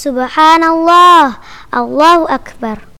Subhanallah, Allahu Akbar.